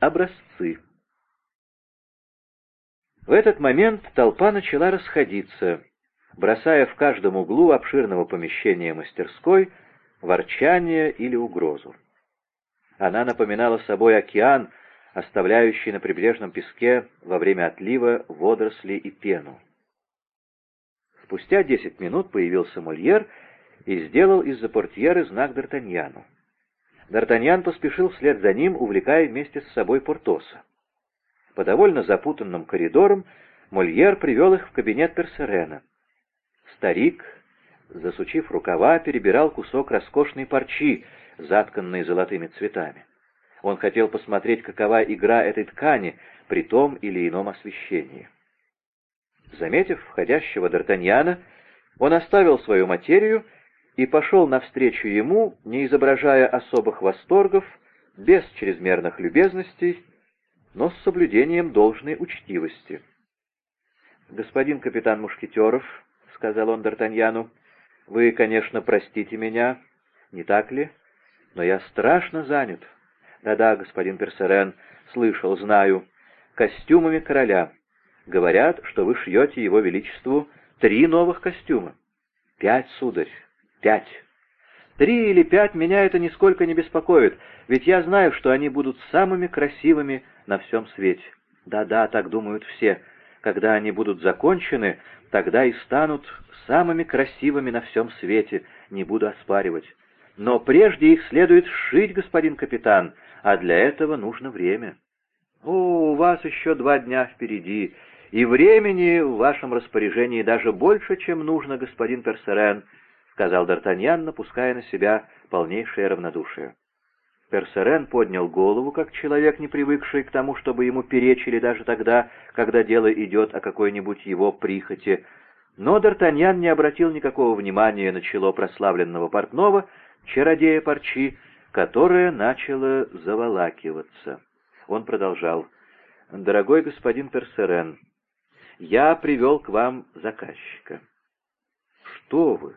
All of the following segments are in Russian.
Образцы. В этот момент толпа начала расходиться, бросая в каждом углу обширного помещения мастерской ворчание или угрозу. Она напоминала собой океан, оставляющий на прибрежном песке во время отлива водоросли и пену. Спустя десять минут появился Мольер и сделал из-за портьеры знак Д'Артаньяну. Д'Артаньян поспешил вслед за ним, увлекая вместе с собой Портоса. По довольно запутанным коридорам Мольер привел их в кабинет Персерена. Старик, засучив рукава, перебирал кусок роскошной парчи, затканной золотыми цветами. Он хотел посмотреть, какова игра этой ткани при том или ином освещении. Заметив входящего Д'Артаньяна, он оставил свою материю и пошел навстречу ему, не изображая особых восторгов, без чрезмерных любезностей, но с соблюдением должной учтивости. «Господин капитан Мушкетеров», — сказал он Д'Артаньяну, — «вы, конечно, простите меня, не так ли? Но я страшно занят. Да-да, господин Персерен, слышал, знаю, костюмами короля». Говорят, что вы шьете его величеству три новых костюма. Пять, сударь, пять. Три или пять меня это нисколько не беспокоит, ведь я знаю, что они будут самыми красивыми на всем свете. Да-да, так думают все. Когда они будут закончены, тогда и станут самыми красивыми на всем свете, не буду оспаривать. Но прежде их следует сшить, господин капитан, а для этого нужно время. О, у вас еще два дня впереди, и времени в вашем распоряжении даже больше, чем нужно, господин Персерен», — сказал Д'Артаньян, напуская на себя полнейшее равнодушие. Персерен поднял голову, как человек, не привыкший к тому, чтобы ему перечили даже тогда, когда дело идет о какой-нибудь его прихоти. Но Д'Артаньян не обратил никакого внимания на чело прославленного портного, чародея парчи, которое начало заволакиваться. Он продолжал. «Дорогой господин Персерен, я привел к вам заказчика». «Что вы?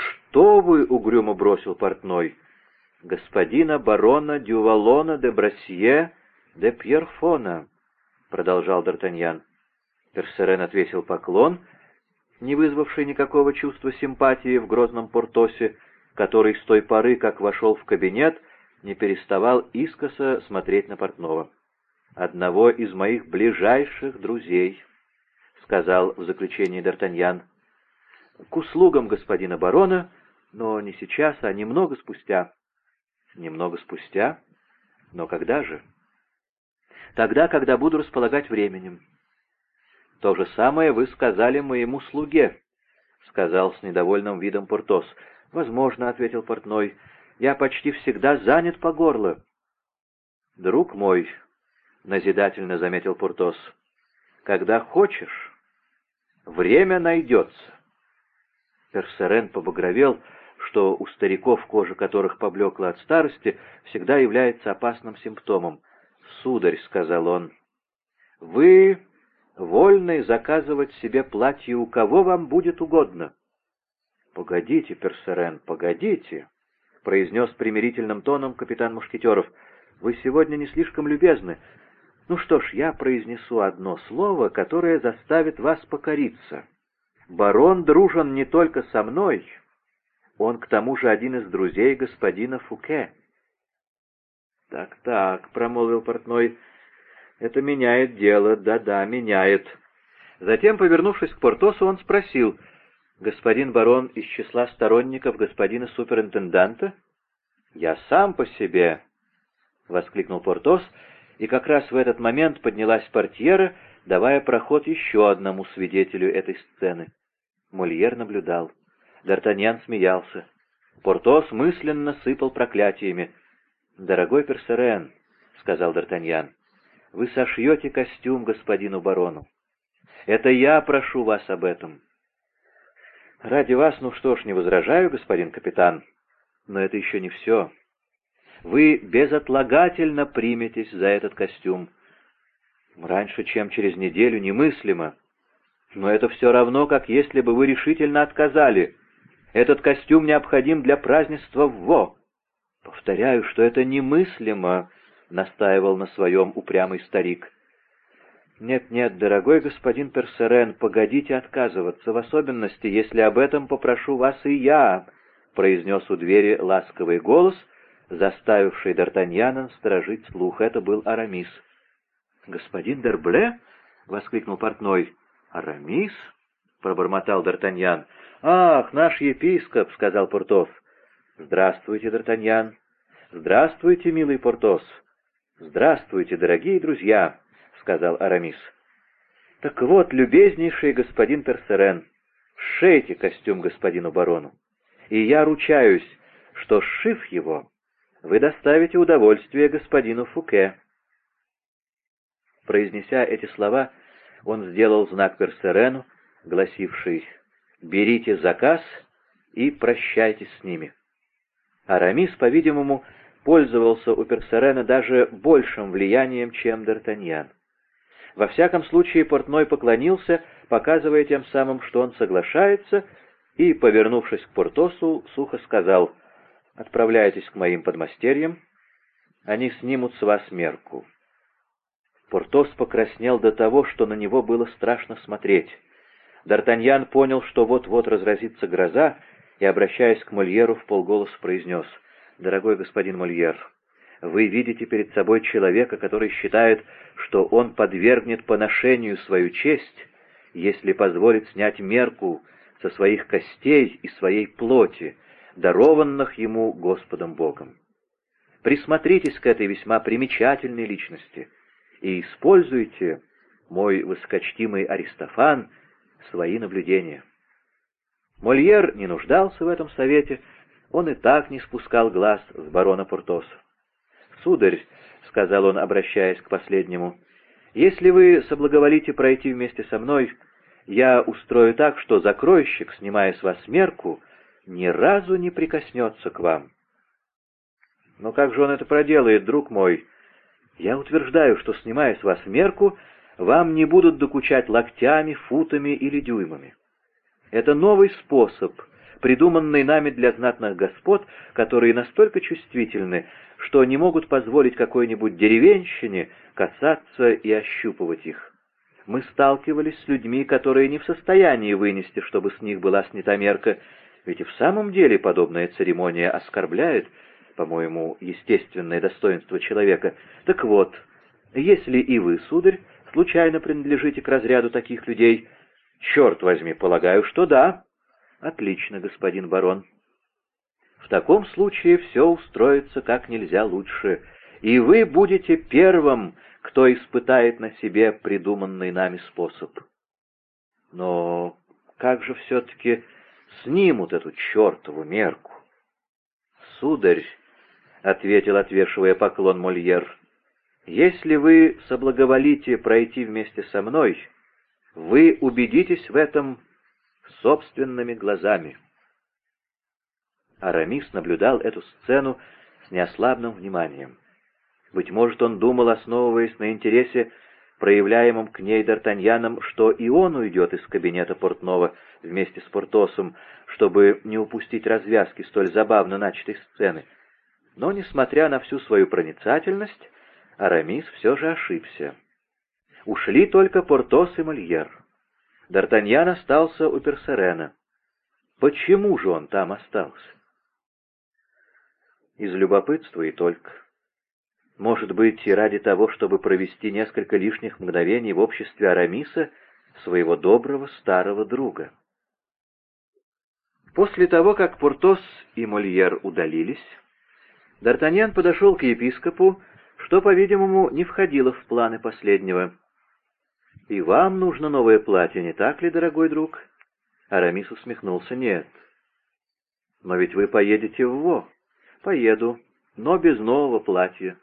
Что вы?» — угрюмо бросил портной. «Господина барона Дювалона де Брасье де Пьерфона», — продолжал Д'Артаньян. Персерен отвесил поклон, не вызвавший никакого чувства симпатии в грозном Портосе, который с той поры, как вошел в кабинет, не переставал искоса смотреть на портного. «Одного из моих ближайших друзей», сказал в заключении Д'Артаньян. «К услугам господина барона, но не сейчас, а немного спустя». «Немного спустя? Но когда же?» «Тогда, когда буду располагать временем». «То же самое вы сказали моему слуге», — сказал с недовольным видом Портос. «Возможно», — ответил портной, — «я почти всегда занят по горло». «Друг мой», — назидательно заметил Портос, — «когда хочешь, Время найдется. Персерен побагровел, что у стариков, кожа которых поблекла от старости, всегда является опасным симптомом. «Сударь», — сказал он, — «вы вольны заказывать себе платье у кого вам будет угодно». «Погодите, Персерен, погодите», — произнес примирительным тоном капитан Мушкетеров. «Вы сегодня не слишком любезны. Ну что ж, я произнесу одно слово, которое заставит вас покориться. Барон дружен не только со мной, он к тому же один из друзей господина Фуке. «Так-так», — промолвил портной, — «это меняет дело, да-да, меняет». Затем, повернувшись к Портосу, он спросил, «Господин барон из числа сторонников господина суперинтенданта?» «Я сам по себе», — воскликнул Портос, — и как раз в этот момент поднялась портьера, давая проход еще одному свидетелю этой сцены. Мольер наблюдал. Д'Артаньян смеялся. Портос мысленно сыпал проклятиями. «Дорогой Персерен», — сказал Д'Артаньян, — «вы сошьете костюм господину барону. Это я прошу вас об этом». «Ради вас, ну что ж, не возражаю, господин капитан, но это еще не все вы безотлагательно приметесь за этот костюм. Раньше, чем через неделю, немыслимо. Но это все равно, как если бы вы решительно отказали. Этот костюм необходим для празднества в Во. Повторяю, что это немыслимо, — настаивал на своем упрямый старик. «Нет-нет, дорогой господин Персерен, погодите отказываться, в особенности, если об этом попрошу вас и я», — произнес у двери ласковый голос, заставивший Д'Артаньяна сторожить слух. Это был Арамис. «Господин Дербле?» — воскликнул портной. «Арамис?» — пробормотал Д'Артаньян. «Ах, наш епископ!» — сказал Портос. «Здравствуйте, Д'Артаньян!» «Здравствуйте, милый Портос!» «Здравствуйте, дорогие друзья!» — сказал Арамис. «Так вот, любезнейший господин Персерен, сшейте костюм господину барону, и я ручаюсь, что, сшив его, вы доставите удовольствие господину Фуке». Произнеся эти слова, он сделал знак Персерену, гласивший «Берите заказ и прощайтесь с ними». Арамис, по-видимому, пользовался у Персерена даже большим влиянием, чем Д'Артаньян. Во всяком случае, портной поклонился, показывая тем самым, что он соглашается, и, повернувшись к Портосу, сухо сказал «Отправляйтесь к моим подмастерьям, они снимут с вас мерку». Портос покраснел до того, что на него было страшно смотреть. Д'Артаньян понял, что вот-вот разразится гроза, и, обращаясь к Мольеру, в полголоса произнес «Дорогой господин Мольер, вы видите перед собой человека, который считает, что он подвергнет поношению свою честь, если позволит снять мерку со своих костей и своей плоти, дарованных ему Господом Богом. Присмотритесь к этой весьма примечательной личности — и используйте, мой высокочтимый Аристофан, свои наблюдения. Мольер не нуждался в этом совете, он и так не спускал глаз с барона Портоса. «Сударь», — сказал он, обращаясь к последнему, — «если вы соблаговолите пройти вместе со мной, я устрою так, что закройщик, снимая с вас мерку, ни разу не прикоснется к вам». «Но как же он это проделает, друг мой?» Я утверждаю, что, снимая с вас мерку, вам не будут докучать локтями, футами или дюймами. Это новый способ, придуманный нами для знатных господ, которые настолько чувствительны, что не могут позволить какой-нибудь деревенщине касаться и ощупывать их. Мы сталкивались с людьми, которые не в состоянии вынести, чтобы с них была снята мерка, ведь и в самом деле подобная церемония оскорбляет по-моему, естественное достоинство человека. Так вот, если и вы, сударь, случайно принадлежите к разряду таких людей, черт возьми, полагаю, что да. Отлично, господин барон. В таком случае все устроится как нельзя лучше, и вы будете первым, кто испытает на себе придуманный нами способ. Но как же все-таки снимут эту чертову мерку? Сударь, — ответил, отвешивая поклон Мольер. «Если вы соблаговолите пройти вместе со мной, вы убедитесь в этом собственными глазами». Арамис наблюдал эту сцену с неослабным вниманием. Быть может, он думал, основываясь на интересе, проявляемом к ней Д'Артаньяном, что и он уйдет из кабинета портного вместе с Портосом, чтобы не упустить развязки столь забавно начатой сцены. Но, несмотря на всю свою проницательность, Арамис все же ошибся. Ушли только Портос и Мольер. Д'Артаньян остался у Персерена. Почему же он там остался? Из любопытства и только. Может быть, и ради того, чтобы провести несколько лишних мгновений в обществе Арамиса, своего доброго старого друга. После того, как Портос и Мольер удалились, Д'Артаньян подошел к епископу, что, по-видимому, не входило в планы последнего. «И вам нужно новое платье, не так ли, дорогой друг?» Арамис усмехнулся. «Нет». «Но ведь вы поедете в Во». «Поеду, но без нового платья.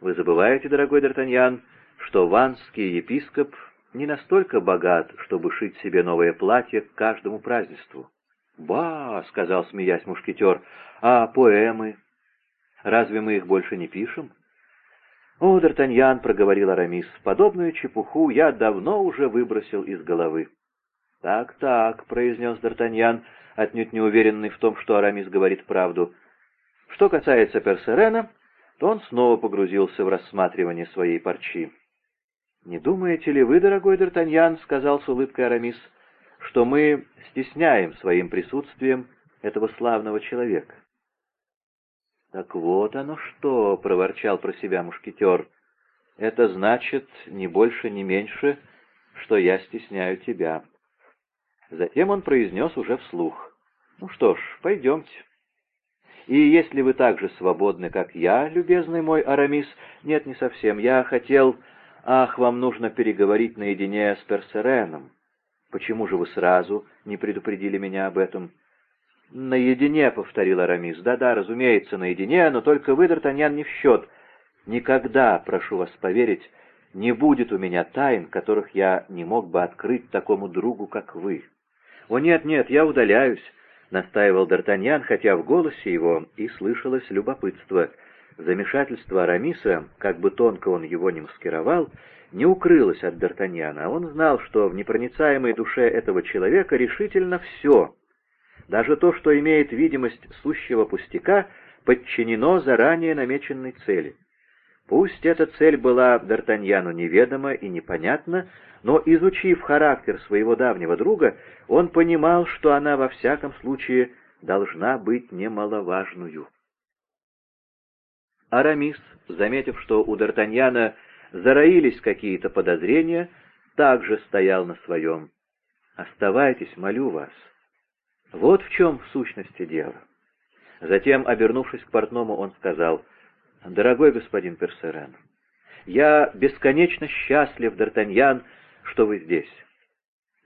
Вы забываете, дорогой Д'Артаньян, что ванский епископ не настолько богат, чтобы шить себе новое платье к каждому празднеству». «Ба!» — сказал, смеясь мушкетер. «А поэмы?» Разве мы их больше не пишем?» «О, Д'Артаньян», — проговорил Арамис, — «подобную чепуху я давно уже выбросил из головы». «Так-так», — произнес Д'Артаньян, отнюдь не уверенный в том, что Арамис говорит правду. «Что касается Персерена, то он снова погрузился в рассматривание своей парчи. «Не думаете ли вы, дорогой Д'Артаньян, — сказал с улыбкой Арамис, — что мы стесняем своим присутствием этого славного человека?» «Так вот оно что!» — проворчал про себя мушкетер. «Это значит, ни больше, ни меньше, что я стесняю тебя». Затем он произнес уже вслух. «Ну что ж, пойдемте». И если вы так же свободны, как я, любезный мой Арамис, нет, не совсем, я хотел... Ах, вам нужно переговорить наедине с Персереном. Почему же вы сразу не предупредили меня об этом? Наедине, — повторил Арамис. Да-да, разумеется, наедине, но только вы, Д'Артаньян, не в счет. Никогда, прошу вас поверить, не будет у меня тайн, которых я не мог бы открыть такому другу, как вы. О, нет, нет, я удаляюсь. — настаивал Д'Артаньян, хотя в голосе его и слышалось любопытство. Замешательство Арамиса, как бы тонко он его не маскировал, не укрылось от Д'Артаньяна. Он знал, что в непроницаемой душе этого человека решительно все. Даже то, что имеет видимость сущего пустяка, подчинено заранее намеченной цели. Пусть эта цель была Д'Артаньяну неведома и непонятна, но, изучив характер своего давнего друга, он понимал, что она во всяком случае должна быть немаловажную. Арамис, заметив, что у Д'Артаньяна зароились какие-то подозрения, также стоял на своем. «Оставайтесь, молю вас. Вот в чем в сущности дело». Затем, обернувшись к портному, он сказал, «Дорогой господин Персерен, я бесконечно счастлив, Д'Артаньян, что вы здесь».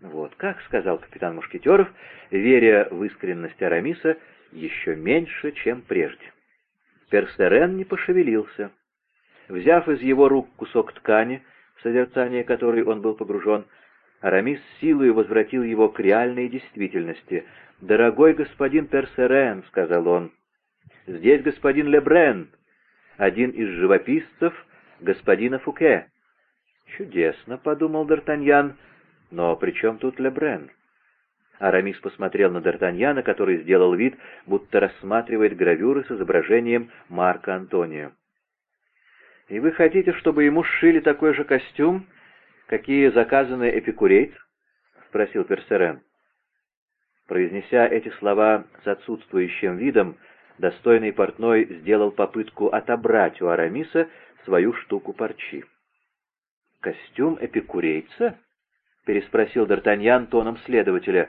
«Вот как», — сказал капитан Мушкетеров, веря в искренность Арамиса еще меньше, чем прежде. Персерен не пошевелился. Взяв из его рук кусок ткани, в созерцание которой он был погружен, Арамис силой возвратил его к реальной действительности. «Дорогой господин Персерен», — сказал он, — «здесь господин Лебрен, один из живописцев господина Фуке». «Чудесно», — подумал Д'Артаньян, — «но при чем тут Лебрен?» Арамис посмотрел на Д'Артаньяна, который сделал вид, будто рассматривает гравюры с изображением Марка Антония. «И вы хотите, чтобы ему сшили такой же костюм, какие заказаны эпикурейц?» — спросил Персерен. Произнеся эти слова с отсутствующим видом, достойный портной сделал попытку отобрать у Арамиса свою штуку парчи. «Костюм эпикурейца?» — переспросил Д'Артаньян тоном следователя.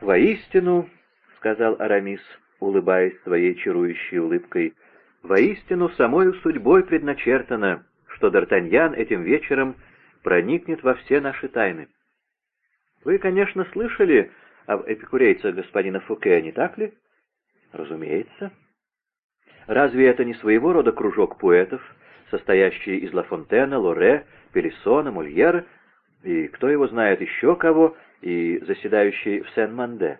«Воистину», — сказал Арамис, улыбаясь своей чарующей улыбкой, — «воистину самою судьбой предначертано, что Д'Артаньян этим вечером проникнет во все наши тайны. Вы, конечно, слышали об эпикурейцах господина Фуке, не так ли? Разумеется. Разве это не своего рода кружок поэтов, состоящий из Ла Фонтена, Лоре, Пелесона, Мольера и кто его знает еще кого, и заседающий в Сен-Манде.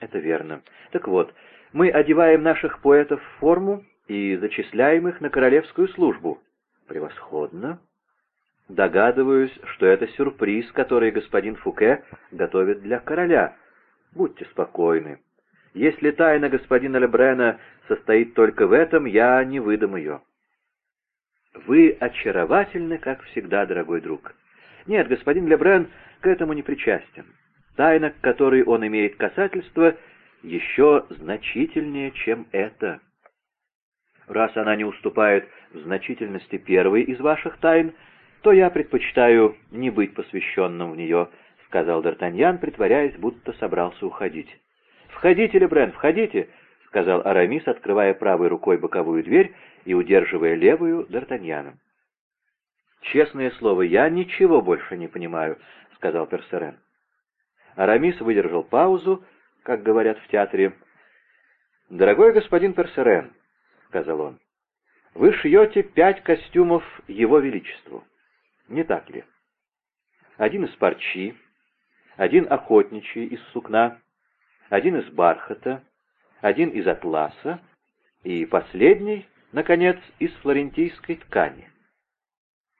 Это верно. Так вот, мы одеваем наших поэтов в форму и зачисляем их на королевскую службу. Превосходно. Догадываюсь, что это сюрприз, который господин Фуке готовит для короля. Будьте спокойны. Если тайна господина Лебрена состоит только в этом, я не выдам ее. Вы очаровательны, как всегда, дорогой друг. Нет, господин Лебрен к этому не причастен. Тайна, к которой он имеет касательство, еще значительнее, чем это. Раз она не уступает в значительности первой из ваших тайн, то я предпочитаю не быть посвященным в нее, — сказал Д'Артаньян, притворяясь, будто собрался уходить. — Входите, Лебрен, входите, — сказал Арамис, открывая правой рукой боковую дверь и удерживая левую Д'Артаньяна. «Честное слово, я ничего больше не понимаю», — сказал Персерен. Арамис выдержал паузу, как говорят в театре. «Дорогой господин Персерен», — сказал он, — «вы шьете пять костюмов Его Величеству. Не так ли? Один из парчи, один охотничий из сукна, один из бархата, один из атласа и последний, наконец, из флорентийской ткани.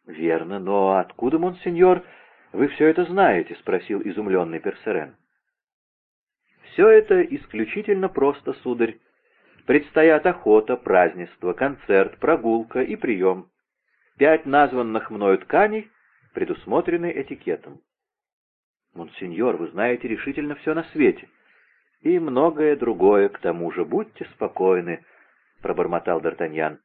«Верно, но откуда, монсеньор, вы все это знаете?» — спросил изумленный Персерен. «Все это исключительно просто, сударь. Предстоят охота, празднество, концерт, прогулка и прием. Пять названных мною тканей предусмотрены этикетом. Монсеньор, вы знаете решительно все на свете. И многое другое к тому же. Будьте спокойны, — пробормотал Д'Артаньян.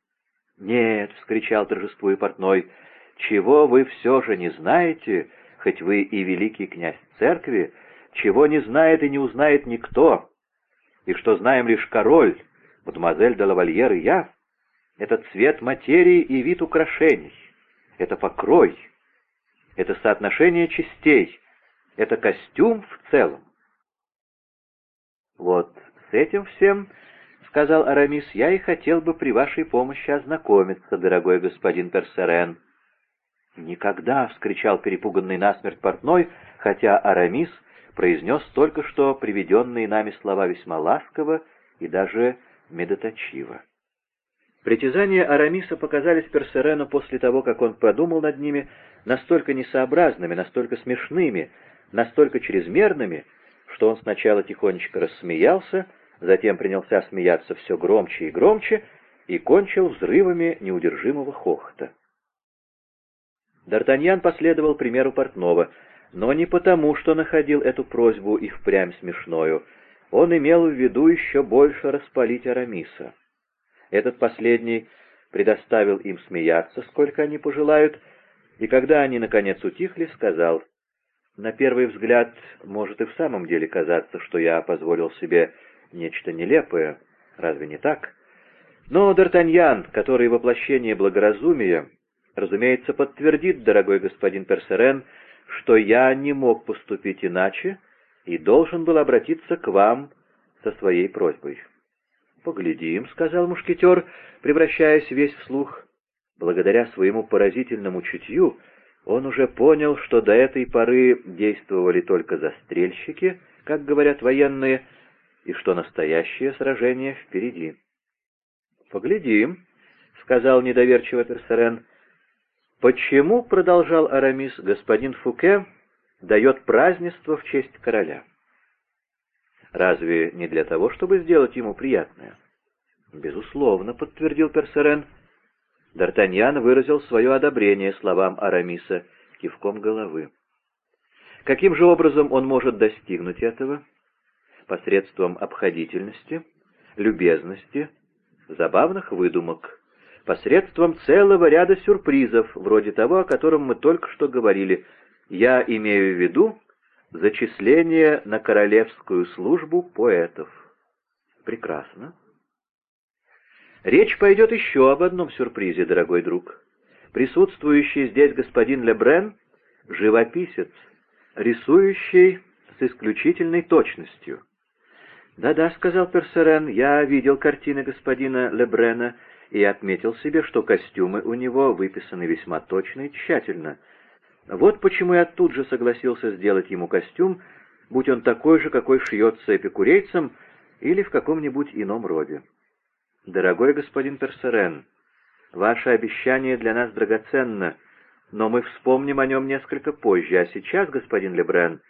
«Нет!» — вскричал торжествуя портной. «Чего вы все же не знаете, хоть вы и великий князь церкви, чего не знает и не узнает никто, и что знаем лишь король, мадемуазель де лавальер и я, это цвет материи и вид украшений, это покрой, это соотношение частей, это костюм в целом. Вот с этим всем, — сказал Арамис, — я и хотел бы при вашей помощи ознакомиться, дорогой господин Персерен. «Никогда!» — вскричал перепуганный насмерть портной, хотя Арамис произнес только что приведенные нами слова весьма ласково и даже медоточиво. Притязания Арамиса показались Персерену после того, как он подумал над ними, настолько несообразными, настолько смешными, настолько чрезмерными, что он сначала тихонечко рассмеялся, затем принялся смеяться все громче и громче и кончил взрывами неудержимого хохота. Д'Артаньян последовал примеру портного, но не потому, что находил эту просьбу и впрямь смешною. Он имел в виду еще больше распалить Арамиса. Этот последний предоставил им смеяться, сколько они пожелают, и когда они, наконец, утихли, сказал, «На первый взгляд, может и в самом деле казаться, что я позволил себе нечто нелепое, разве не так? Но Д'Артаньян, который воплощение благоразумия, разумеется, подтвердит, дорогой господин Персерен, что я не мог поступить иначе и должен был обратиться к вам со своей просьбой. «Поглядим», — сказал мушкетер, превращаясь весь в слух. Благодаря своему поразительному чутью он уже понял, что до этой поры действовали только застрельщики, как говорят военные, и что настоящее сражение впереди. «Поглядим», — сказал недоверчиво Персерен. «Почему, — продолжал Арамис, — господин Фуке дает празднество в честь короля?» Разве не для того, чтобы сделать ему приятное? Безусловно, подтвердил Персерен. Д'Артаньян выразил свое одобрение словам Арамиса кивком головы. Каким же образом он может достигнуть этого? Посредством обходительности, любезности, забавных выдумок, посредством целого ряда сюрпризов, вроде того, о котором мы только что говорили. Я имею в виду Зачисление на королевскую службу поэтов. Прекрасно. Речь пойдет еще об одном сюрпризе, дорогой друг. Присутствующий здесь господин Лебрен — живописец, рисующий с исключительной точностью. «Да-да», — сказал Персерен, — «я видел картины господина Лебрена и отметил себе, что костюмы у него выписаны весьма точно и тщательно». Вот почему я тут же согласился сделать ему костюм, будь он такой же, какой шьется эпикурейцам или в каком-нибудь ином роде. Дорогой господин Персерен, ваше обещание для нас драгоценно, но мы вспомним о нем несколько позже, а сейчас, господин Лебрен,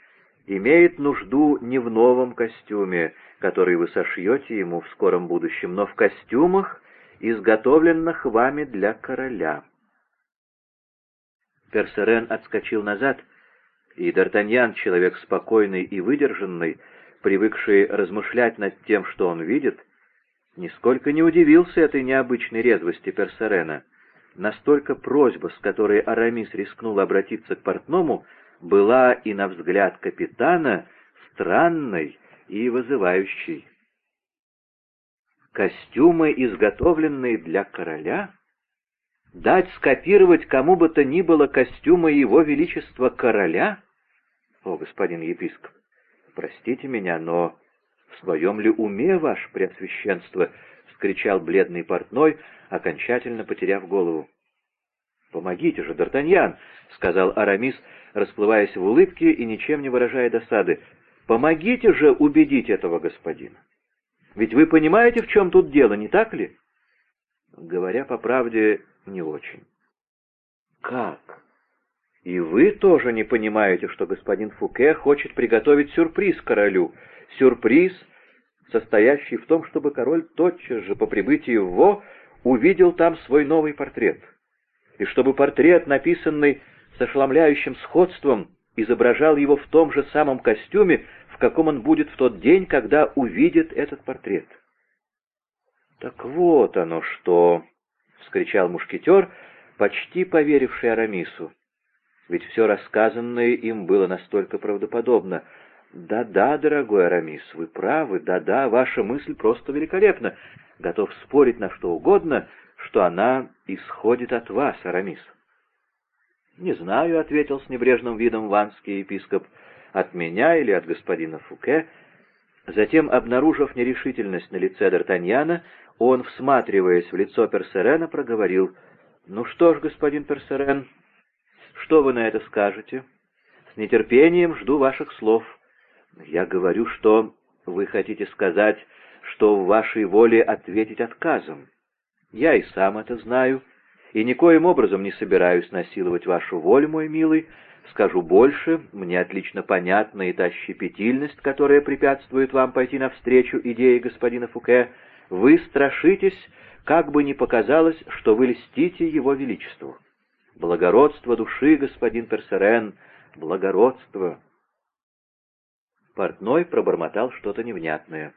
имеет нужду не в новом костюме, который вы сошьете ему в скором будущем, но в костюмах, изготовленных вами для короля. Персерен отскочил назад, и Д'Артаньян, человек спокойный и выдержанный, привыкший размышлять над тем, что он видит, нисколько не удивился этой необычной резвости Персерена. Настолько просьба, с которой Арамис рискнул обратиться к портному, была и на взгляд капитана странной и вызывающей. Костюмы, изготовленные для короля? Дать скопировать кому бы то ни было костюмы его величества короля? О, господин епископ, простите меня, но в своем ли уме ваше преосвященство? — вскричал бледный портной, окончательно потеряв голову. «Помогите же, Д'Артаньян!» — сказал Арамис, расплываясь в улыбке и ничем не выражая досады. «Помогите же убедить этого господина! Ведь вы понимаете, в чем тут дело, не так ли?» Говоря по правде, не очень. Как? И вы тоже не понимаете, что господин Фуке хочет приготовить сюрприз королю? Сюрприз, состоящий в том, чтобы король тотчас же по прибытии в Во увидел там свой новый портрет, и чтобы портрет, написанный с ошеломляющим сходством, изображал его в том же самом костюме, в каком он будет в тот день, когда увидит этот портрет. «Так вот оно что!» — вскричал мушкетер, почти поверивший Арамису. Ведь все рассказанное им было настолько правдоподобно. «Да-да, дорогой Арамис, вы правы, да-да, ваша мысль просто великолепна. Готов спорить на что угодно, что она исходит от вас, Арамис». «Не знаю», — ответил с небрежным видом ванский епископ, — «от меня или от господина Фуке». Затем, обнаружив нерешительность на лице Д'Артаньяна, он, всматриваясь в лицо Персерена, проговорил, «Ну что ж, господин Персерен, что вы на это скажете? С нетерпением жду ваших слов. Я говорю, что вы хотите сказать, что в вашей воле ответить отказом. Я и сам это знаю, и никоим образом не собираюсь насиловать вашу волю, мой милый. Скажу больше, мне отлично понятна и та щепетильность, которая препятствует вам пойти навстречу идее господина Фуке. Вы страшитесь, как бы ни показалось, что вы льстите его величеству. Благородство души, господин Персерен, благородство. Портной пробормотал что-то невнятное.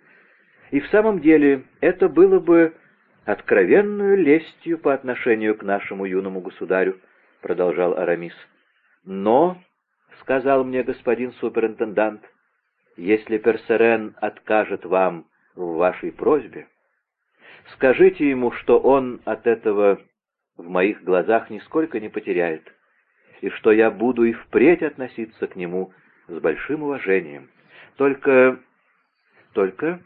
И в самом деле это было бы откровенную лестью по отношению к нашему юному государю, — продолжал Арамис. Но, — сказал мне господин суперинтендант, — если Персерен откажет вам в вашей просьбе, скажите ему, что он от этого в моих глазах нисколько не потеряет, и что я буду и впредь относиться к нему с большим уважением. Только... только...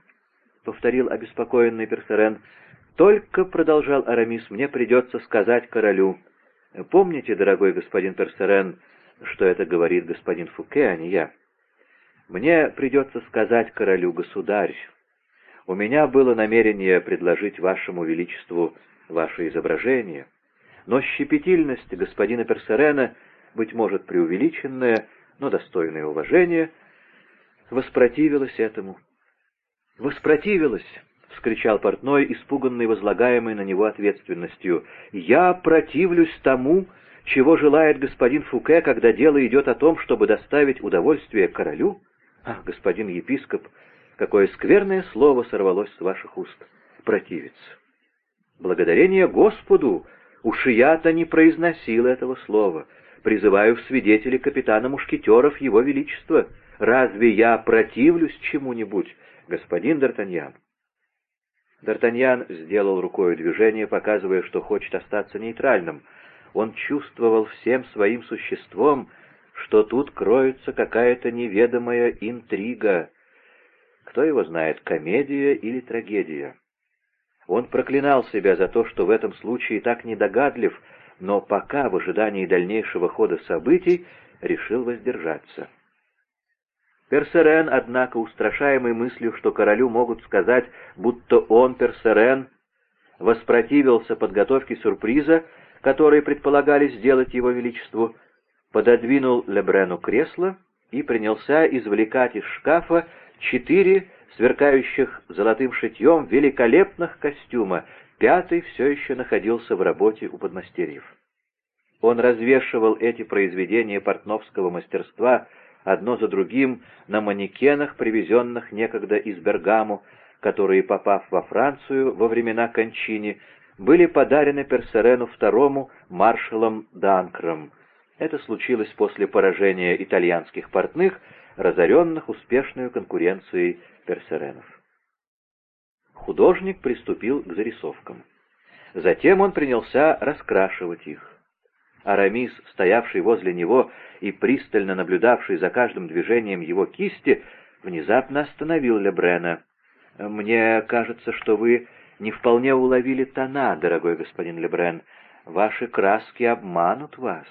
— повторил обеспокоенный Персерен, — только, — продолжал Арамис, — мне придется сказать королю. Помните, дорогой господин Персерен, что это говорит господин Фуке, а не я. Мне придется сказать королю, государь. У меня было намерение предложить вашему величеству ваше изображение, но щепетильность господина Персерена, быть может, преувеличенная, но достойное уважения, воспротивилась этому. Воспротивилась, — вскричал портной, испуганный возлагаемой на него ответственностью. «Я противлюсь тому, чего желает господин Фуке, когда дело идет о том, чтобы доставить удовольствие королю? Ах, господин епископ, какое скверное слово сорвалось с ваших уст! Противиться! Благодарение Господу! Уж я-то не произносил этого слова. Призываю в свидетели капитана Мушкетеров Его Величества. Разве я противлюсь чему-нибудь, господин Д'Артаньян?» Д'Артаньян сделал рукой движение, показывая, что хочет остаться нейтральным. Он чувствовал всем своим существом, что тут кроется какая-то неведомая интрига. Кто его знает, комедия или трагедия? Он проклинал себя за то, что в этом случае так недогадлив, но пока, в ожидании дальнейшего хода событий, решил воздержаться. Персерен, однако, устрашаемый мыслью, что королю могут сказать, будто он, Персерен, воспротивился подготовке сюрприза, который предполагали сделать его величеству, пододвинул Лебрену кресло и принялся извлекать из шкафа четыре сверкающих золотым шитьем великолепных костюма, пятый все еще находился в работе у подмастерьев. Он развешивал эти произведения портновского мастерства одно за другим на манекенах, привезенных некогда из Бергаму, которые, попав во Францию во времена Кончини, были подарены Персерену II маршалом Данкром. Это случилось после поражения итальянских портных, разоренных успешной конкуренцией Персеренов. Художник приступил к зарисовкам. Затем он принялся раскрашивать их. Арамис, стоявший возле него и пристально наблюдавший за каждым движением его кисти, внезапно остановил Лебрена. «Мне кажется, что вы не вполне уловили тона, дорогой господин Лебрен. Ваши краски обманут вас.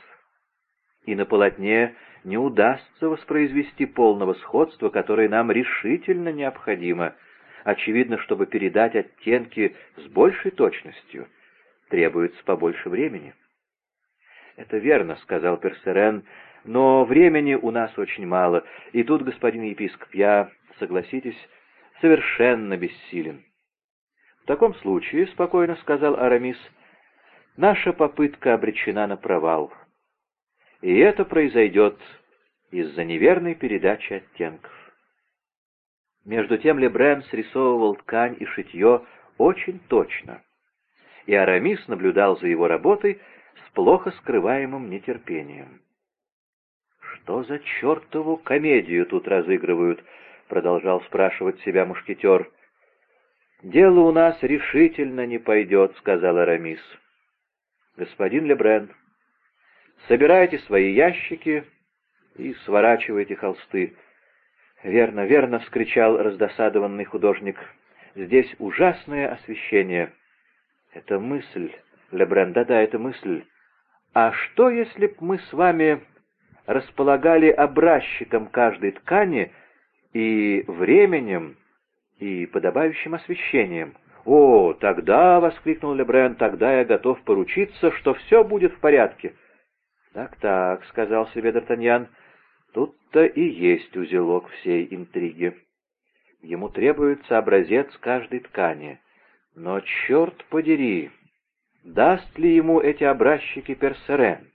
И на полотне не удастся воспроизвести полного сходства, которое нам решительно необходимо. Очевидно, чтобы передать оттенки с большей точностью, требуется побольше времени». «Это верно», — сказал Персерен, — «но времени у нас очень мало. И тут, господин епископ, я, согласитесь, совершенно бессилен. В таком случае, — спокойно сказал Арамис, — наша попытка обречена на провал. И это произойдет из-за неверной передачи оттенков. Между тем Лебрен срисовывал ткань и шитье очень точно, и Арамис наблюдал за его работой с плохо скрываемым нетерпением. «Что за чертову комедию тут разыгрывают?» — продолжал спрашивать себя мушкетер. «Дело у нас решительно не пойдет», — сказал Арамис. «Господин Лебрен, собирайте свои ящики и сворачивайте холсты». «Верно, верно!» — вскричал раздосадованный художник. «Здесь ужасное освещение». «Это мысль, Лебрен, да-да, это мысль. А что, если б мы с вами располагали образчиком каждой ткани и временем, и подобающим освещением?» «О, тогда!» — воскликнул Лебрен, — «тогда я готов поручиться, что все будет в порядке». «Так-так», — сказал себе Д'Артаньян, — Тут-то и есть узелок всей интриги. Ему требуется образец каждой ткани. Но, черт подери, даст ли ему эти образчики Персерен?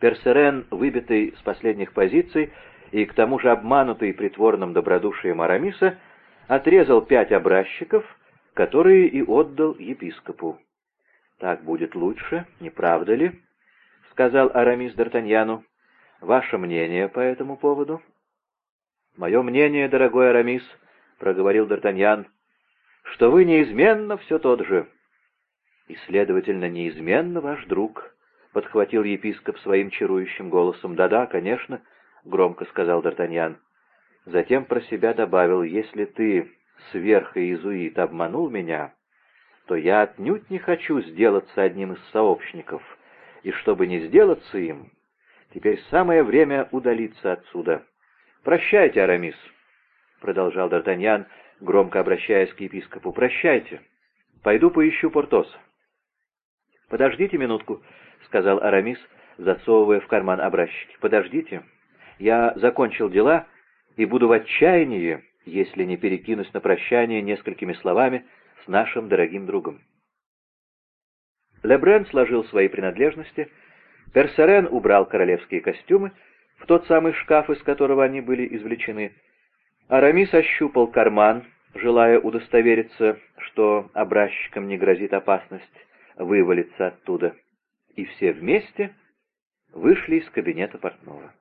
Персерен, выбитый с последних позиций и к тому же обманутый притворным добродушием Арамиса, отрезал пять образчиков, которые и отдал епископу. «Так будет лучше, не правда ли?» — сказал Арамис Д'Артаньяну. Ваше мнение по этому поводу? Мое мнение, дорогой Арамис, — проговорил Д'Артаньян, — что вы неизменно все тот же. И, следовательно, неизменно ваш друг, — подхватил епископ своим чарующим голосом. Да-да, конечно, — громко сказал Д'Артаньян. Затем про себя добавил, если ты, сверхиезуит, обманул меня, то я отнюдь не хочу сделаться одним из сообщников, и чтобы не сделаться им, Теперь самое время удалиться отсюда. Прощайте, Арамис, — продолжал Д'Артаньян, громко обращаясь к епископу. Прощайте. Пойду поищу Портоса. Подождите минутку, — сказал Арамис, засовывая в карман образчики. Подождите. Я закончил дела и буду в отчаянии, если не перекинусь на прощание несколькими словами с нашим дорогим другом. Лебрен сложил свои принадлежности — Персерен убрал королевские костюмы в тот самый шкаф, из которого они были извлечены. Арамис ощупал карман, желая удостовериться, что образчикам не грозит опасность вывалиться оттуда. И все вместе вышли из кабинета портного.